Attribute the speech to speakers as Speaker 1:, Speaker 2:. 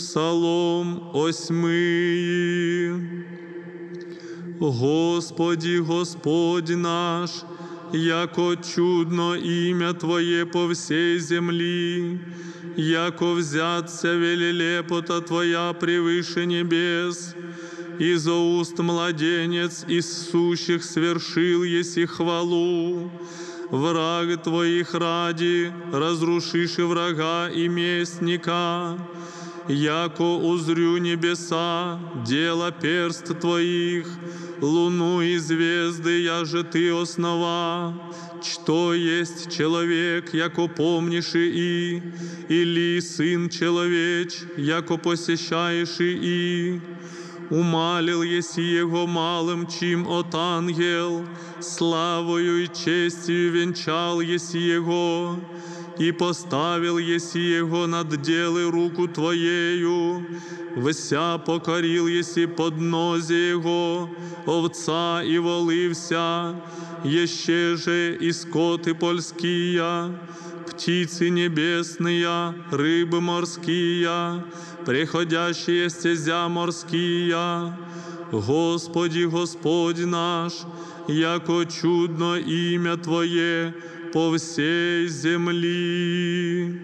Speaker 1: Псалом осьмий. Господі, Господь наш, яко чудно ім'я Твоє по всій землі, яко взяться велелепота Твоя превыше небес, из уст младенец из сущих свершил еси хвалу. Враг Твоих ради разрушишь и врага и местника, яко узрю небеса, дело перст Твоих, луну и звезды, я же Ты основа. Что есть человек, яко помнишь и, или сын человеч, яко посещаешь и, Умалил еси Его малым, чим от ангел, славою и честью венчал еси Его, и поставил еси Его над делы руку Твоею, вся покорил еси поднозе Его, овца и волився, еще же и скоты польские, птицы небесные, рыбы морские, приходящие стезя морские. Господи, Господь наш, яко чудно имя Твое по всей земли.